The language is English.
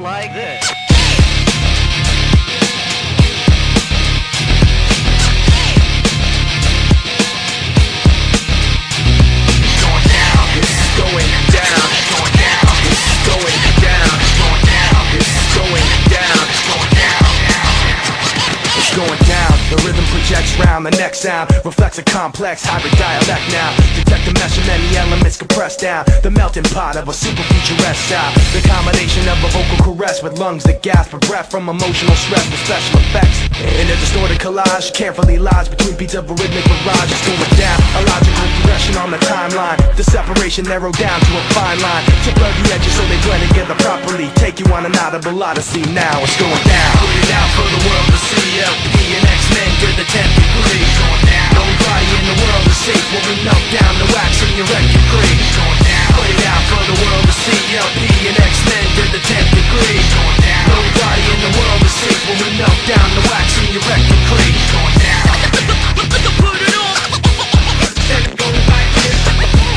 like this. Sound, the next sound reflects a complex hybrid dialect now. Detect the mesh of many elements compressed down. The melting pot of a super futuresque style. The combination of a vocal caress with lungs that gasp for breath from emotional stress with special effects. In a distorted collage, carefully lies between beats of a rhythmic barrage. It's going down, a logical progression on the timeline. The separation narrowed down to a fine line. To blur the edges so they blend together properly. Take you on an audible odyssey now. It's going down. Put it out for the down. the